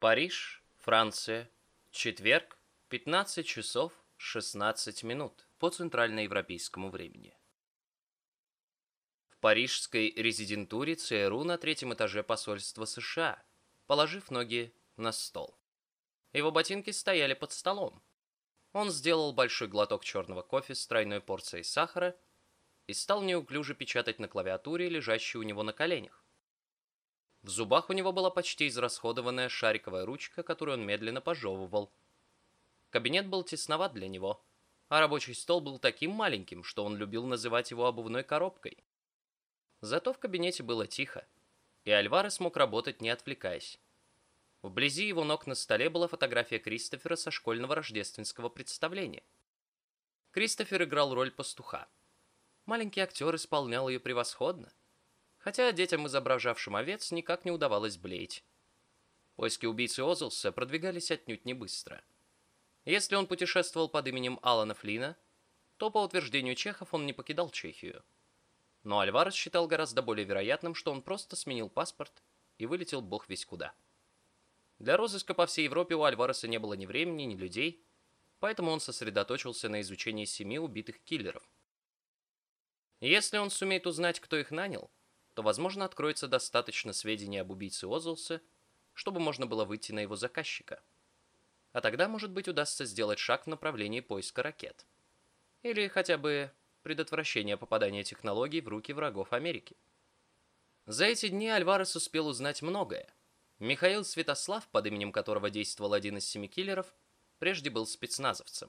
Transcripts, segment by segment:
Париж, Франция. Четверг, 15 часов 16 минут по центральноевропейскому времени. В парижской резидентуре ЦРУ на третьем этаже посольства США, положив ноги на стол. Его ботинки стояли под столом. Он сделал большой глоток черного кофе с тройной порцией сахара и стал неуклюже печатать на клавиатуре, лежащей у него на коленях. В зубах у него была почти израсходованная шариковая ручка, которую он медленно пожевывал. Кабинет был тесноват для него, а рабочий стол был таким маленьким, что он любил называть его обувной коробкой. Зато в кабинете было тихо, и Альварес смог работать, не отвлекаясь. Вблизи его ног на столе была фотография Кристофера со школьного рождественского представления. Кристофер играл роль пастуха. Маленький актер исполнял ее превосходно, хотя детям, изображавшим овец, никак не удавалось блеять. Поиски убийцы Озлса продвигались отнюдь не быстро. Если он путешествовал под именем Алана Флина, то, по утверждению чехов, он не покидал Чехию. Но Альварес считал гораздо более вероятным, что он просто сменил паспорт и вылетел бог весь куда. Для розыска по всей Европе у Альвареса не было ни времени, ни людей, поэтому он сосредоточился на изучении семи убитых киллеров – если он сумеет узнать, кто их нанял, то, возможно, откроется достаточно сведений об убийце Озлса, чтобы можно было выйти на его заказчика. А тогда, может быть, удастся сделать шаг в направлении поиска ракет. Или хотя бы предотвращения попадания технологий в руки врагов Америки. За эти дни Альварес успел узнать многое. Михаил Святослав, под именем которого действовал один из семи киллеров, прежде был спецназовцем.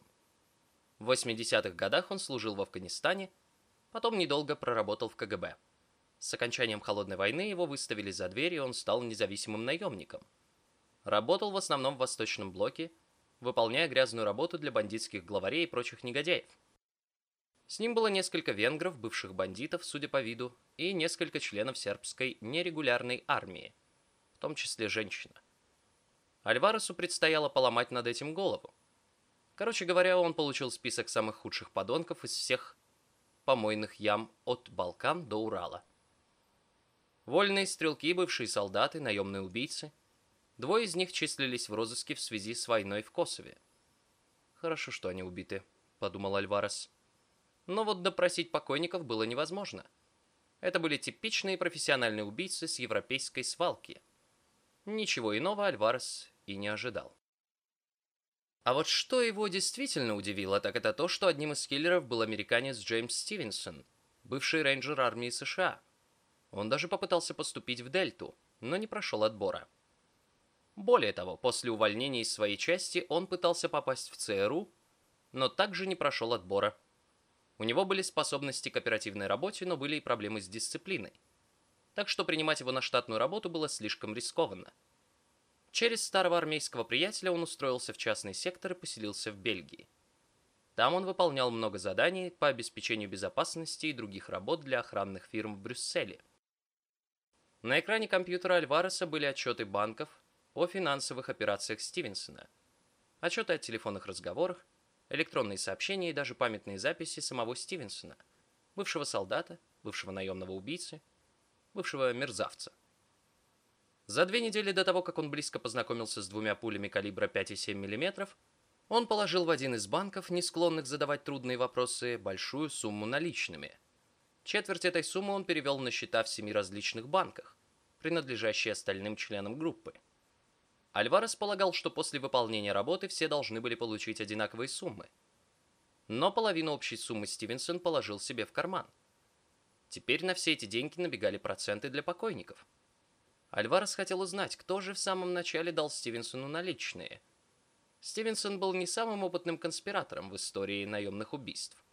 В 80-х годах он служил в Афганистане Потом недолго проработал в КГБ. С окончанием Холодной войны его выставили за дверь, и он стал независимым наемником. Работал в основном в Восточном блоке, выполняя грязную работу для бандитских главарей и прочих негодяев. С ним было несколько венгров, бывших бандитов, судя по виду, и несколько членов сербской нерегулярной армии, в том числе женщина. Альваресу предстояло поломать над этим голову. Короче говоря, он получил список самых худших подонков из всех помойных ям от Балкан до Урала. Вольные стрелки, бывшие солдаты, наемные убийцы. Двое из них числились в розыске в связи с войной в Косове. «Хорошо, что они убиты», — подумал Альварес. Но вот допросить покойников было невозможно. Это были типичные профессиональные убийцы с европейской свалки. Ничего иного Альварес и не ожидал. А вот что его действительно удивило, так это то, что одним из киллеров был американец Джеймс Стивенсон, бывший рейнджер армии США. Он даже попытался поступить в Дельту, но не прошел отбора. Более того, после увольнения из своей части он пытался попасть в ЦРУ, но также не прошел отбора. У него были способности к оперативной работе, но были и проблемы с дисциплиной. Так что принимать его на штатную работу было слишком рискованно. Через старого армейского приятеля он устроился в частный сектор и поселился в Бельгии. Там он выполнял много заданий по обеспечению безопасности и других работ для охранных фирм в Брюсселе. На экране компьютера Альвареса были отчеты банков о финансовых операциях Стивенсона, отчеты о телефонных разговорах, электронные сообщения и даже памятные записи самого Стивенсона, бывшего солдата, бывшего наемного убийцы, бывшего мерзавца. За две недели до того, как он близко познакомился с двумя пулями калибра 5,7 мм, он положил в один из банков, не склонных задавать трудные вопросы, большую сумму наличными. Четверть этой суммы он перевел на счета в семи различных банках, принадлежащие остальным членам группы. Альварес полагал, что после выполнения работы все должны были получить одинаковые суммы. Но половину общей суммы Стивенсон положил себе в карман. Теперь на все эти деньги набегали проценты для покойников – Альварес хотел узнать, кто же в самом начале дал Стивенсону наличные. Стивенсон был не самым опытным конспиратором в истории наемных убийств.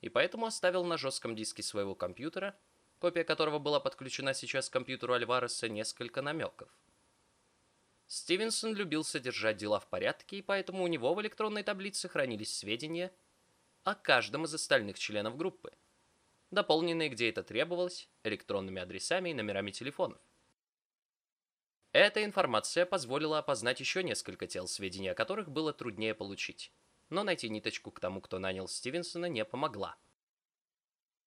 И поэтому оставил на жестком диске своего компьютера, копия которого была подключена сейчас к компьютеру Альвареса, несколько намеков. Стивенсон любил содержать дела в порядке, и поэтому у него в электронной таблице хранились сведения о каждом из остальных членов группы, дополненные, где это требовалось, электронными адресами и номерами телефонов. Эта информация позволила опознать еще несколько тел, сведения о которых было труднее получить. Но найти ниточку к тому, кто нанял Стивенсона, не помогла.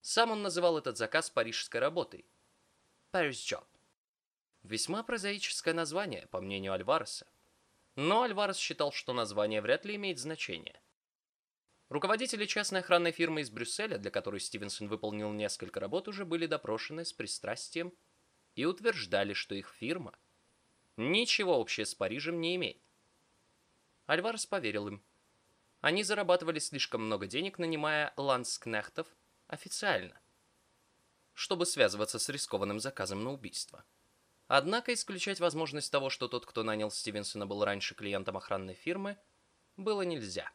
Сам он называл этот заказ парижской работой. Paris Job. Весьма прозаическое название, по мнению Альвареса, Но Альварес считал, что название вряд ли имеет значение. Руководители частной охранной фирмы из Брюсселя, для которой Стивенсон выполнил несколько работ, уже были допрошены с пристрастием и утверждали, что их фирма ничего общего с Парижем не имеет. Альварес поверил им. Они зарабатывали слишком много денег, нанимая ланскнехтов официально, чтобы связываться с рискованным заказом на убийство. Однако исключать возможность того, что тот, кто нанял Стивенсона, был раньше клиентом охранной фирмы, было нельзя.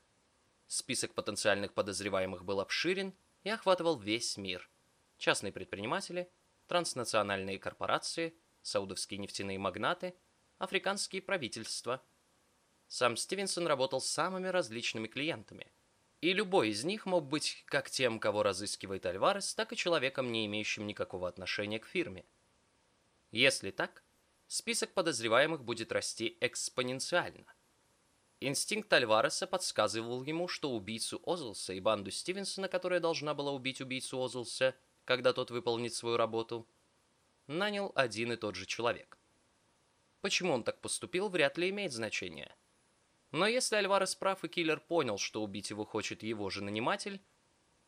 Список потенциальных подозреваемых был обширен и охватывал весь мир. Частные предприниматели, транснациональные корпорации, саудовские нефтяные магнаты, африканские правительства. Сам Стивенсон работал с самыми различными клиентами. И любой из них мог быть как тем, кого разыскивает Альварес, так и человеком, не имеющим никакого отношения к фирме. Если так, список подозреваемых будет расти экспоненциально – Инстинкт Альвареса подсказывал ему, что убийцу Озлса и банду Стивенсона, которая должна была убить убийцу Озлса, когда тот выполнит свою работу, нанял один и тот же человек. Почему он так поступил, вряд ли имеет значение. Но если Альварес прав и киллер понял, что убить его хочет его же наниматель,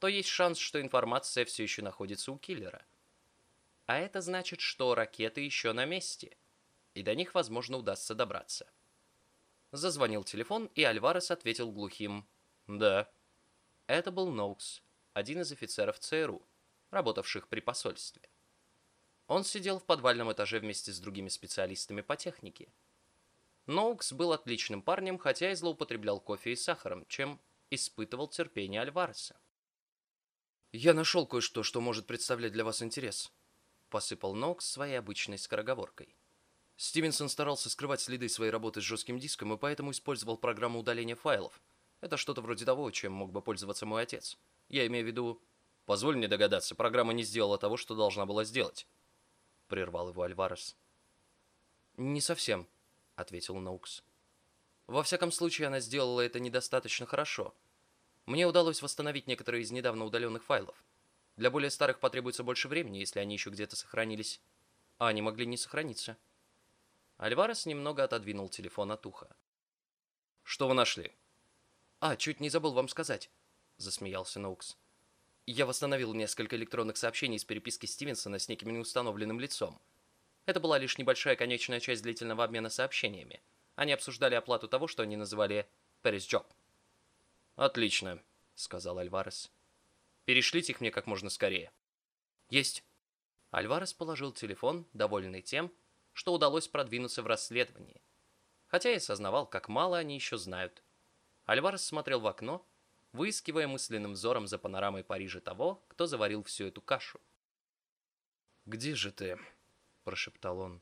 то есть шанс, что информация все еще находится у киллера. А это значит, что ракеты еще на месте, и до них, возможно, удастся добраться. Зазвонил телефон, и Альварес ответил глухим «Да». Это был Ноукс, один из офицеров ЦРУ, работавших при посольстве. Он сидел в подвальном этаже вместе с другими специалистами по технике. Ноукс был отличным парнем, хотя и злоупотреблял кофе и сахаром, чем испытывал терпение Альвареса. «Я нашел кое-что, что может представлять для вас интерес», — посыпал Ноукс своей обычной скороговоркой. Стивенсон старался скрывать следы своей работы с жестким диском и поэтому использовал программу удаления файлов. Это что-то вроде того, чем мог бы пользоваться мой отец. Я имею в виду... Позволь мне догадаться, программа не сделала того, что должна была сделать. Прервал его Альварес. Не совсем, ответил Ноукс. Во всяком случае, она сделала это недостаточно хорошо. Мне удалось восстановить некоторые из недавно удаленных файлов. Для более старых потребуется больше времени, если они еще где-то сохранились. А они могли не сохраниться. Альварес немного отодвинул телефон от уха. «Что вы нашли?» «А, чуть не забыл вам сказать», — засмеялся Ноукс. «Я восстановил несколько электронных сообщений из переписки Стивенсона с неким неустановленным лицом. Это была лишь небольшая конечная часть длительного обмена сообщениями. Они обсуждали оплату того, что они называли «Paris Job». «Отлично», — сказал Альварес. «Перешлите их мне как можно скорее». «Есть». Альварес положил телефон, довольный тем, что удалось продвинуться в расследовании. Хотя и сознавал, как мало они еще знают. Альварес смотрел в окно, выискивая мысленным взором за панорамой Парижа того, кто заварил всю эту кашу. «Где же ты?» – прошептал он.